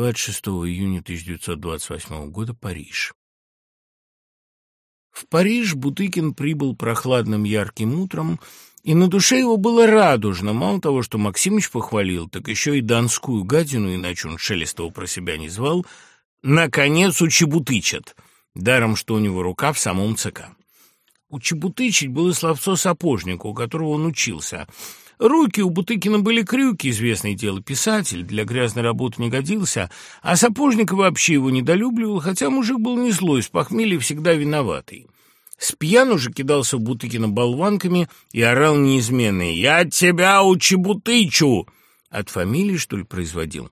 26 июня 1928 года, Париж. В Париж Бутыкин прибыл прохладным ярким утром, и на душе его было радужно. Мало того, что Максимыч похвалил, так еще и донскую гадину, иначе он Шелестова про себя не звал, наконец учебутычат, даром, что у него рука в самом ЦК. Учебутычить было словцо сапожника, у которого он учился. Руки у Бутыкина были крюки, известное дело, писатель, для грязной работы не годился, а сапожник вообще его недолюбливал, хотя мужик был не злой, с похмелья всегда виноватый. С пьяну же кидался Бутыкина болванками и орал неизменный «Я тебя учебутычу!» От фамилии, что ли, производил?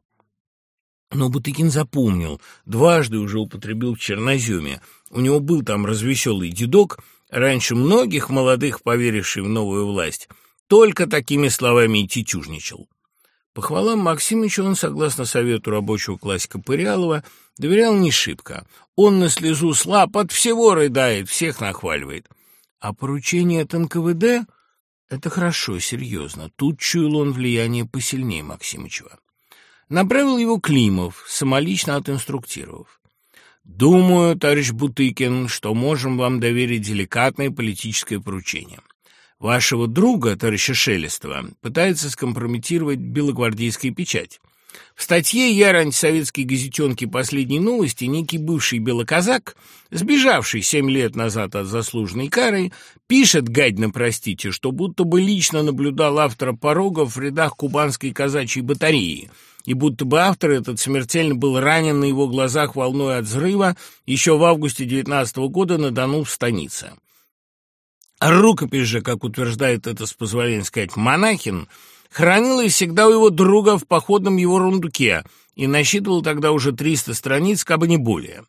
Но Бутыкин запомнил, дважды уже употребил в черноземе. У него был там развеселый дедок, раньше многих молодых, поверивший в новую власть, только такими словами и тетюжничал. По хвалам Максимыча он, согласно совету рабочего классика Пырялова, доверял не шибко. Он на слезу слаб, от всего рыдает, всех нахваливает. А поручение от НКВД — это хорошо, серьезно. Тут чуял он влияние посильнее Максимычева. Направил его Климов, самолично отинструктировав. «Думаю, товарищ Бутыкин, что можем вам доверить деликатное политическое поручение. Вашего друга, товарища Шелестова, пытается скомпрометировать белогвардейская печать. В статье «Я антисоветские газетенки. Последней новости» некий бывший белоказак, сбежавший семь лет назад от заслуженной кары, пишет, гадно простите, что будто бы лично наблюдал автора порогов в рядах кубанской казачьей батареи, и будто бы автор этот смертельно был ранен на его глазах волной от взрыва еще в августе 19 года на Дону в станице. Рукопись же, как утверждает это с позволения сказать Монахин, хранилась всегда у его друга в походном его рундуке и насчитывал тогда уже 300 страниц, как бы не более.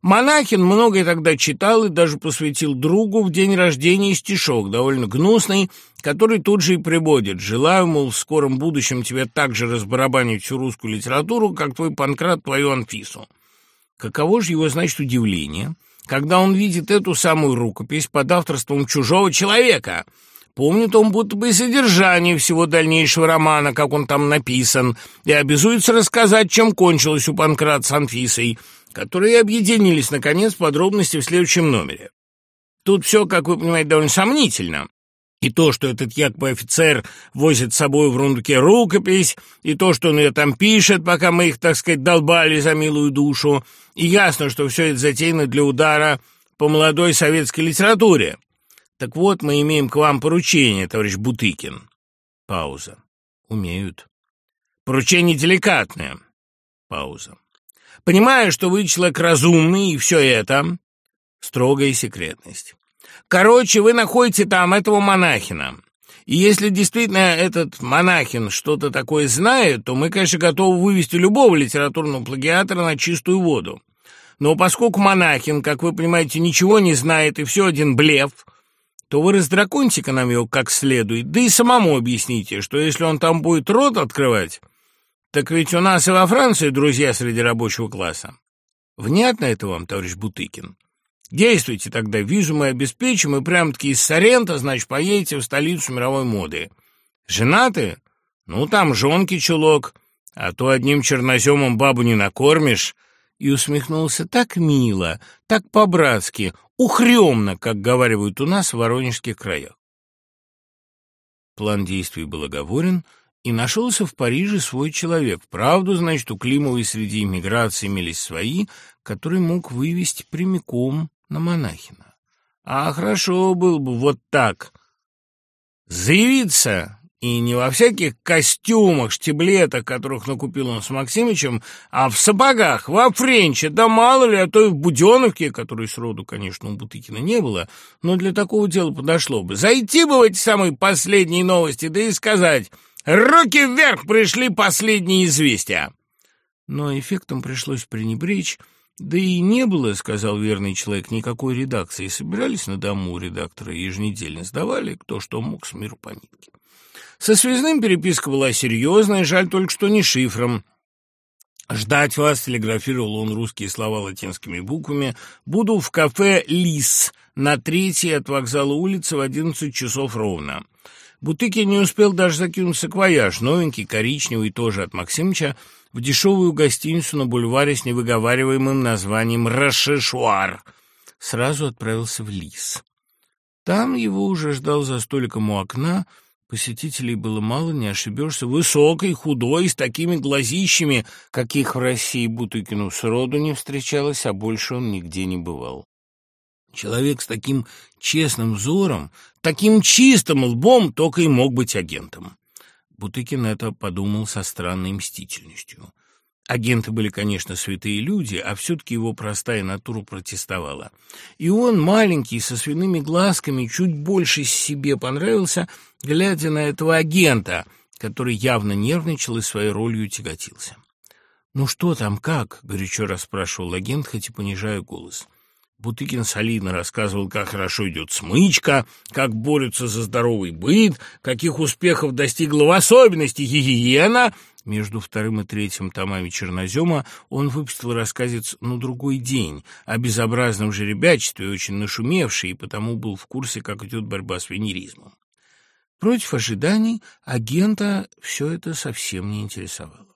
Монахин многое тогда читал и даже посвятил другу в день рождения стишок, довольно гнусный, который тут же и приводит. «Желаю, мол, в скором будущем тебе так же разбарабанить всю русскую литературу, как твой Панкрат твою Анфису». Каково же его, значит, удивление – когда он видит эту самую рукопись под авторством чужого человека. Помнит он будто бы содержание всего дальнейшего романа, как он там написан, и обязуется рассказать, чем кончилось у Панкрат с Анфисой, которые объединились, наконец, подробности в следующем номере. Тут все, как вы понимаете, довольно сомнительно. И то, что этот якобы офицер возит с собой в рундуке рукопись, и то, что он ее там пишет, пока мы их, так сказать, долбали за милую душу, и ясно, что все это затеяно для удара по молодой советской литературе. Так вот, мы имеем к вам поручение, товарищ Бутыкин. Пауза. Умеют. Поручение деликатное. Пауза. Понимаю, что вы человек разумный, и все это строгая секретность. Короче, вы находите там этого монахина. И если действительно этот монахин что-то такое знает, то мы, конечно, готовы вывести любого литературного плагиатора на чистую воду. Но поскольку монахин, как вы понимаете, ничего не знает и все один блеф, то вы раздраконите-ка нам его как следует, да и самому объясните, что если он там будет рот открывать, так ведь у нас и во Франции друзья среди рабочего класса. Внятно это вам, товарищ Бутыкин? Действуйте тогда, визу мы обеспечим, и прям-таки из Сорента, значит, поедете в столицу мировой моды. Женаты? Ну, там жонки чулок, а то одним черноземом бабу не накормишь. И усмехнулся так мило, так по-братски, ухремно, как говаривают у нас в воронежских краях. План действий был оговорен, и нашелся в Париже свой человек. Правду, значит, у Климовой среди иммиграции имелись свои, которые мог вывести прямиком на монахина. А хорошо было бы вот так заявиться, и не во всяких костюмах, штиблетах, которых накупил он с Максимычем, а в сапогах, во френче, да мало ли, а то и в буденовке, которой сроду, конечно, у Бутыкина не было, но для такого дела подошло бы. Зайти бы в эти самые последние новости, да и сказать «Руки вверх! Пришли последние известия!» Но эффектом пришлось пренебречь, да и не было, сказал верный человек, никакой редакции. Собирались на дому редактора еженедельно, сдавали кто что мог с миру по нитке. Со связным переписка была серьезная, жаль только что не шифром. «Ждать вас», — телеграфировал он русские слова латинскими буквами, «буду в кафе «Лис» на третьей от вокзала улицы в одиннадцать часов ровно. Бутыкин не успел даже закинуть саквояж, новенький, коричневый, тоже от Максимыча, в дешевую гостиницу на бульваре с невыговариваемым названием «Рашешуар». Сразу отправился в Лис. Там его уже ждал за столиком у окна. Посетителей было мало, не ошибешься. Высокий, худой, с такими глазищами, каких в России Бутыкину сроду не встречалось, а больше он нигде не бывал. Человек с таким честным взором, таким чистым лбом только и мог быть агентом. Бутыкин это подумал со странной мстительностью. Агенты были, конечно, святые люди, а все-таки его простая натура протестовала. И он, маленький, со свиными глазками, чуть больше себе понравился, глядя на этого агента, который явно нервничал и своей ролью тяготился. «Ну что там, как?» — горячо расспрашивал агент, хоть и понижая голос. Бутыкин солидно рассказывал, как хорошо идет смычка, как борются за здоровый быт, каких успехов достигла в особенности гигиена. Между вторым и третьим томами «Чернозема» он выпустил рассказец «На другой день» о безобразном жеребячестве, очень нашумевший, и потому был в курсе, как идет борьба с венеризмом. Против ожиданий агента все это совсем не интересовало.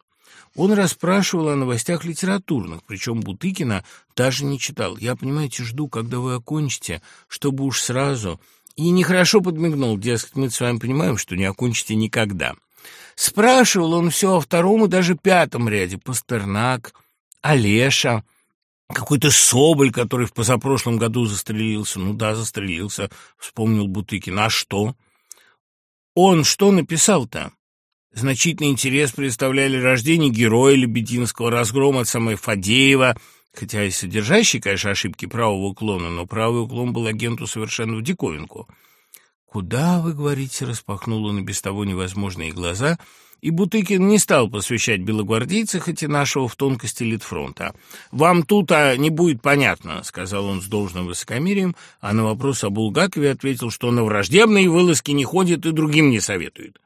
Он расспрашивал о новостях литературных, причем Бутыкина даже не читал. «Я, понимаете, жду, когда вы окончите, чтобы уж сразу...» И нехорошо подмигнул, дескать, мы с вами понимаем, что не окончите никогда. Спрашивал он все о втором и даже пятом ряде. Пастернак, Олеша, какой-то Соболь, который в позапрошлом году застрелился. Ну да, застрелился, вспомнил Бутыкин. А что? Он что написал-то? Значительный интерес представляли рождение героя Лебединского, разгром от самой Фадеева, хотя и содержащий, конечно, ошибки правого уклона, но правый уклон был агенту совершенно в диковинку. «Куда, вы говорите?» — распахнул он и без того невозможные глаза, и Бутыкин не стал посвящать белогвардейца, хоть и нашего в тонкости Литфронта. «Вам тут а, не будет понятно», — сказал он с должным высокомерием, а на вопрос о Булгакове ответил, что на враждебные вылазки не ходит и другим не советует.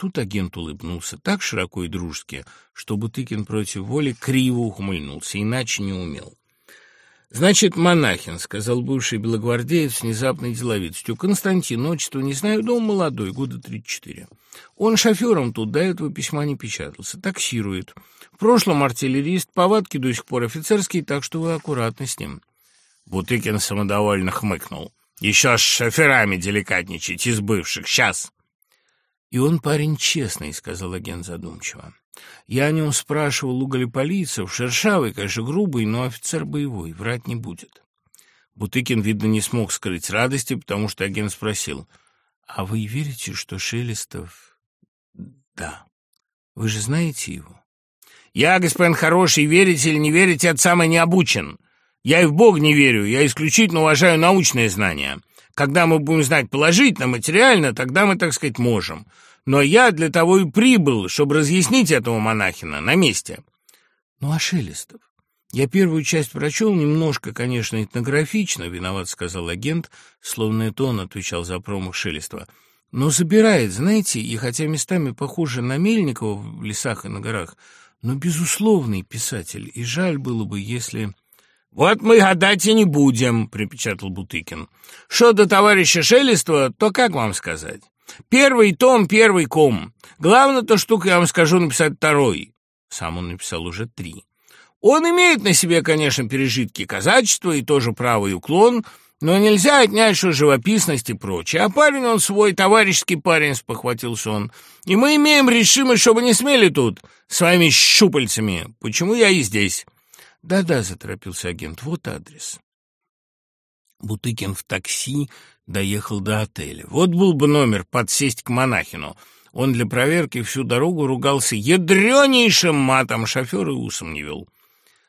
Тут агент улыбнулся так широко и дружески, что Бутыкин против воли криво ухмыльнулся, иначе не умел. «Значит, монахин», — сказал бывший белогвардеец внезапной деловитостью. «Константин, отчество не знаю, дом молодой, года тридцать четыре. Он шофером тут, до этого письма не печатался, таксирует. В прошлом артиллерист, повадки до сих пор офицерские, так что вы аккуратно с ним». Бутыкин самодовольно хмыкнул. «Еще с шоферами деликатничать из бывших, сейчас!» «И он парень честный», — сказал агент задумчиво. «Я о нем спрашивал у галиполийцев. Шершавый, конечно, грубый, но офицер боевой, врать не будет». Бутыкин, видно, не смог скрыть радости, потому что агент спросил, «А вы верите, что Шелестов...» «Да. Вы же знаете его?» «Я, господин хороший, верите или не верите, от самый не обучен. Я и в Бог не верю, я исключительно уважаю научные знания. Когда мы будем знать положительно, материально, тогда мы, так сказать, можем. Но я для того и прибыл, чтобы разъяснить этого монахина на месте. Ну, а Шелестов? Я первую часть прочел, немножко, конечно, этнографично, виноват, сказал агент, словно это он отвечал за промах Шелестова. Но забирает, знаете, и хотя местами похоже на Мельникова в лесах и на горах, но безусловный писатель, и жаль было бы, если... «Вот мы гадать и не будем», — припечатал Бутыкин. «Что до товарища Шелестова, то как вам сказать? Первый том, первый ком. Главное-то штука, я вам скажу, написать второй». Сам он написал уже три. Он имеет на себе, конечно, пережитки казачества и тоже правый уклон, но нельзя отнять, что живописность и прочее. А парень он свой, товарищеский парень, спохватился он. И мы имеем решимость, чтобы не смели тут своими щупальцами. Почему я и здесь?» «Да-да», — заторопился агент, — «вот адрес». Бутыкин в такси доехал до отеля. Вот был бы номер подсесть к монахину. Он для проверки всю дорогу ругался ядренейшим матом, шофер и усом не вел.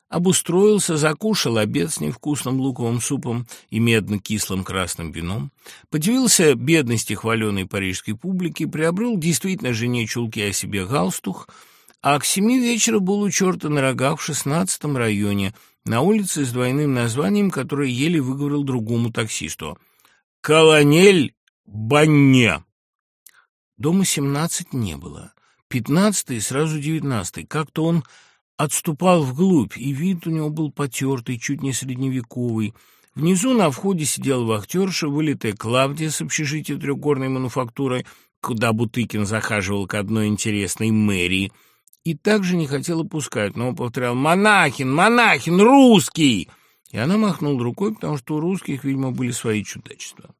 Обустроился, закушал обед с невкусным луковым супом и медно-кислым красным вином, подивился бедности хваленой парижской публики, приобрел действительно жене чулки о себе галстух — а к семи вечера был у черта на рогах в шестнадцатом районе, на улице с двойным названием, которое еле выговорил другому таксисту. «Колонель Банне». Дома семнадцать не было. Пятнадцатый и сразу девятнадцатый. Как-то он отступал вглубь, и вид у него был потертый, чуть не средневековый. Внизу на входе сидел вахтерша, вылитая Клавдия с общежития трехгорной мануфактурой, куда Бутыкин захаживал к одной интересной мэрии, и также не хотела пускать, но он повторял «Монахин! Монахин! Русский!» И она махнула рукой, потому что у русских, видимо, были свои чудачества.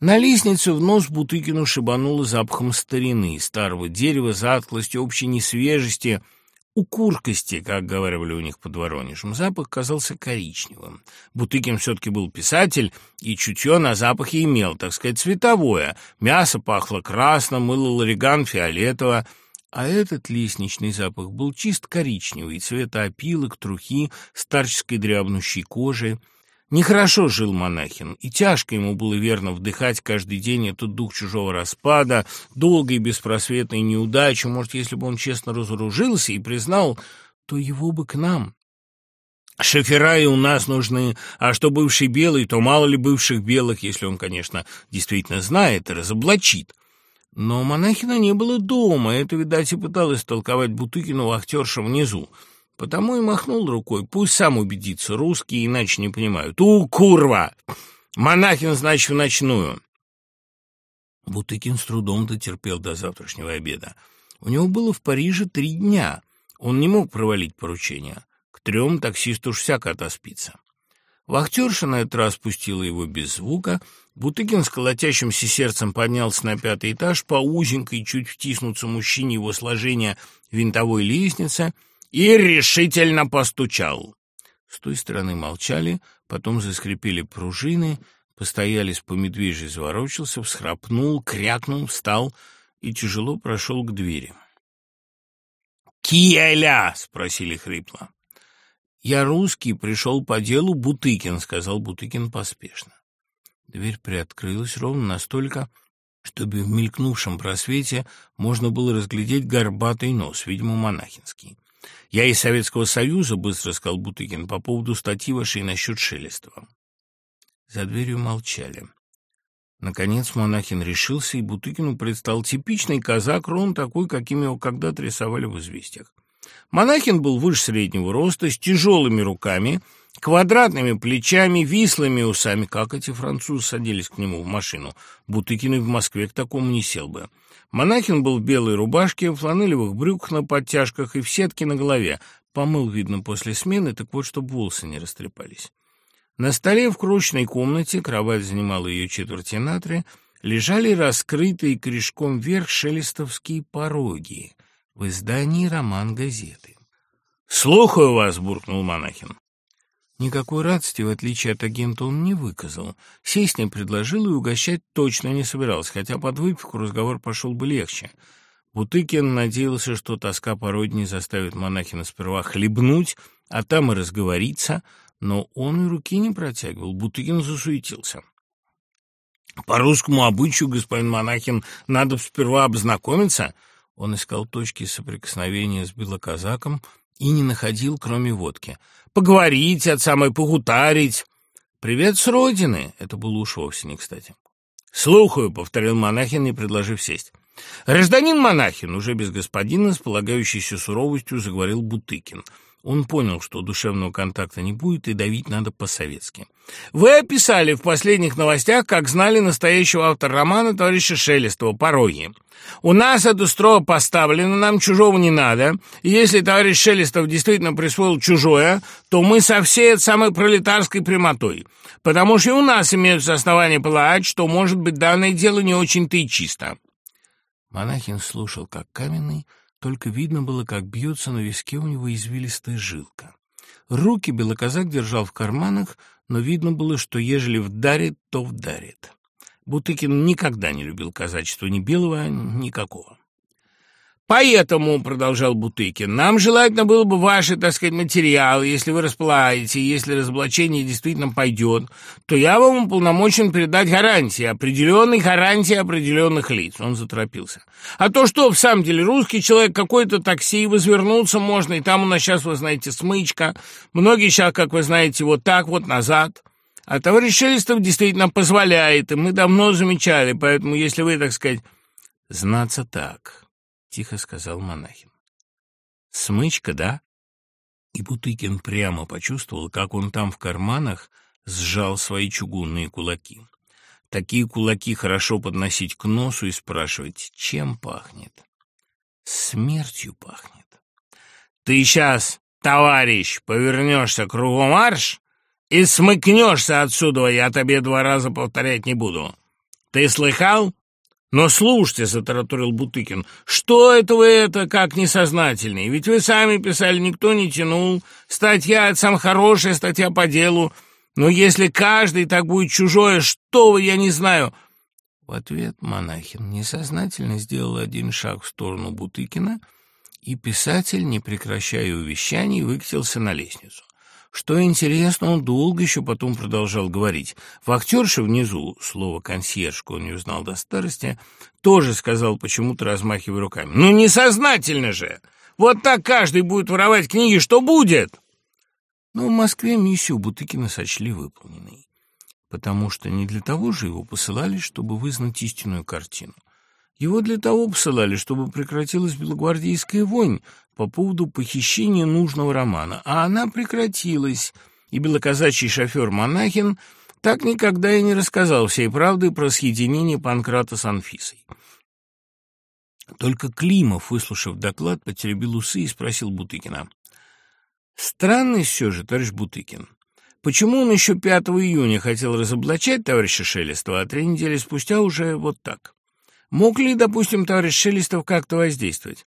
На лестнице в нос Бутыкину шибануло запахом старины, старого дерева, затклости, общей несвежести — укуркости, как говорили у них под Воронежем. Запах казался коричневым. Бутыкин все-таки был писатель, и чутье на запахе имел, так сказать, цветовое. Мясо пахло красным, мыло лариган фиолетово, а этот лестничный запах был чист коричневый, цвета опилок, трухи, старческой дрябнущей кожи. Нехорошо жил монахин, и тяжко ему было верно вдыхать каждый день этот дух чужого распада, долгой беспросветной неудачи. Может, если бы он честно разоружился и признал, то его бы к нам. Шофера и у нас нужны, а что бывший белый, то мало ли бывших белых, если он, конечно, действительно знает и разоблачит. Но монахина не было дома, это, видать, и пыталась толковать Бутыкину вахтерша внизу. Потому и махнул рукой. Пусть сам убедится, русские иначе не понимают. У, курва! Монахин, значит, в ночную. Бутыкин с трудом дотерпел до завтрашнего обеда. У него было в Париже три дня. Он не мог провалить поручение. К трем таксист уж всяко отоспится. Вахтерша на этот раз пустила его без звука. Бутыкин с колотящимся сердцем поднялся на пятый этаж по узенькой, чуть втиснуться мужчине его сложения винтовой лестнице — и решительно постучал. С той стороны молчали, потом заскрипели пружины, постоялись по медвежьи заворочился, всхрапнул, крякнул, встал и тяжело прошел к двери. «Киеля!» — спросили хрипло. «Я русский, пришел по делу Бутыкин», — сказал Бутыкин поспешно. Дверь приоткрылась ровно настолько, чтобы в мелькнувшем просвете можно было разглядеть горбатый нос, видимо, монахинский. «Я из Советского Союза», — быстро сказал Бутыкин, по поводу статьи вашей насчет Шелестова. За дверью молчали. Наконец монахин решился, и Бутыкину предстал типичный казак, ровно такой, каким его когда-то рисовали в известиях. Монахин был выше среднего роста, с тяжелыми руками, квадратными плечами, вислыми усами, как эти французы садились к нему в машину. Бутыкин в Москве к такому не сел бы. Монахин был в белой рубашке, в фланелевых брюках на подтяжках и в сетке на голове. Помыл, видно, после смены, так вот, чтобы волосы не растрепались. На столе в крошечной комнате, кровать занимала ее четверти на три, лежали раскрытые корешком вверх шелестовские пороги в издании «Роман газеты». «Слухаю вас!» — буркнул Монахин. Никакой радости, в отличие от агента, он не выказал. Сесть не предложил и угощать точно не собирался, хотя под выпивку разговор пошел бы легче. Бутыкин надеялся, что тоска по родине заставит монахина сперва хлебнуть, а там и разговориться, но он и руки не протягивал. Бутыкин засуетился. «По русскому обычаю, господин монахин, надо сперва обзнакомиться». Он искал точки соприкосновения с белоказаком и не находил, кроме водки — поговорить, от самой погутарить. «Привет с родины!» — это было уж вовсе не кстати. «Слухаю», — повторил монахин, не предложив сесть. «Гражданин монахин», — уже без господина, с полагающейся суровостью заговорил Бутыкин — он понял, что душевного контакта не будет, и давить надо по-советски. «Вы описали в последних новостях, как знали настоящего автора романа товарища Шелестова «Пороги». У нас это строго поставлено, нам чужого не надо. И если товарищ Шелестов действительно присвоил чужое, то мы со всей этой самой пролетарской прямотой. Потому что и у нас имеются основания полагать, что, может быть, данное дело не очень-то и чисто». Монахин слушал, как каменный, только видно было, как бьется на виске у него извилистая жилка. Руки белоказак держал в карманах, но видно было, что ежели вдарит, то вдарит. Бутыкин никогда не любил казачества ни белого, ни какого. Поэтому, — продолжал Бутыкин, — нам желательно было бы ваши, так сказать, материалы, если вы располагаете, если разоблачение действительно пойдет, то я вам уполномочен передать гарантии, определенные гарантии определенных лиц. Он заторопился. А то что, в самом деле, русский человек какой-то такси, возвернуться можно, и там у нас сейчас, вы знаете, смычка. Многие сейчас, как вы знаете, вот так вот назад. А товарищ Шелестов действительно позволяет, и мы давно замечали, поэтому, если вы, так сказать, знаться так... — тихо сказал монахин. «Смычка, да?» И Бутыкин прямо почувствовал, как он там в карманах сжал свои чугунные кулаки. Такие кулаки хорошо подносить к носу и спрашивать, чем пахнет? Смертью пахнет. Ты сейчас, товарищ, повернешься кругом марш и смыкнешься отсюда, я тебе два раза повторять не буду. Ты слыхал? «Но слушайте», — затараторил Бутыкин, — «что это вы это, как несознательный? Ведь вы сами писали, никто не тянул. Статья — это сам хорошая статья по делу. Но если каждый так будет чужое, что вы, я не знаю». В ответ монахин несознательно сделал один шаг в сторону Бутыкина, и писатель, не прекращая увещаний, выкатился на лестницу. Что интересно, он долго еще потом продолжал говорить. Вахтерша внизу, слово «консьержка» он не узнал до старости, тоже сказал, почему-то размахивая руками. «Ну, несознательно же! Вот так каждый будет воровать книги, что будет?» Но в Москве миссию Бутыкина сочли выполненной, потому что не для того же его посылали, чтобы вызнать истинную картину. Его для того посылали, чтобы прекратилась белогвардейская вонь по поводу похищения нужного романа, а она прекратилась, и белоказачий шофер Монахин так никогда и не рассказал всей правды про съединение Панкрата с Анфисой. Только Климов, выслушав доклад, потеребил усы и спросил Бутыкина. «Странный все же, товарищ Бутыкин. Почему он еще 5 июня хотел разоблачать товарища Шелестова, а три недели спустя уже вот так?» Мог ли, допустим, товарищ Шелестов как-то воздействовать?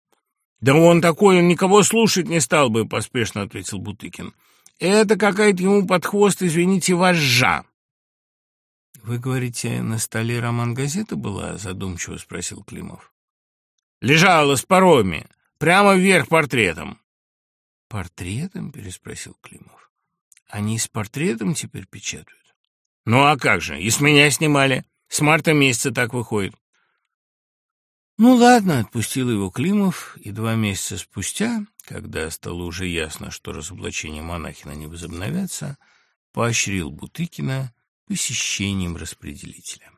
«Да он такой, он никого слушать не стал бы», — поспешно ответил Бутыкин. «Это какая-то ему под хвост, извините, вожжа». «Вы говорите, на столе роман газеты была?» — задумчиво спросил Климов. «Лежала с пароми, прямо вверх портретом». «Портретом?» — переспросил Климов. «Они с портретом теперь печатают?» «Ну а как же, и с меня снимали. С марта месяца так выходит. Ну ладно, отпустил его Климов, и два месяца спустя, когда стало уже ясно, что разоблачение монахина не возобновятся, поощрил Бутыкина посещением распределителя.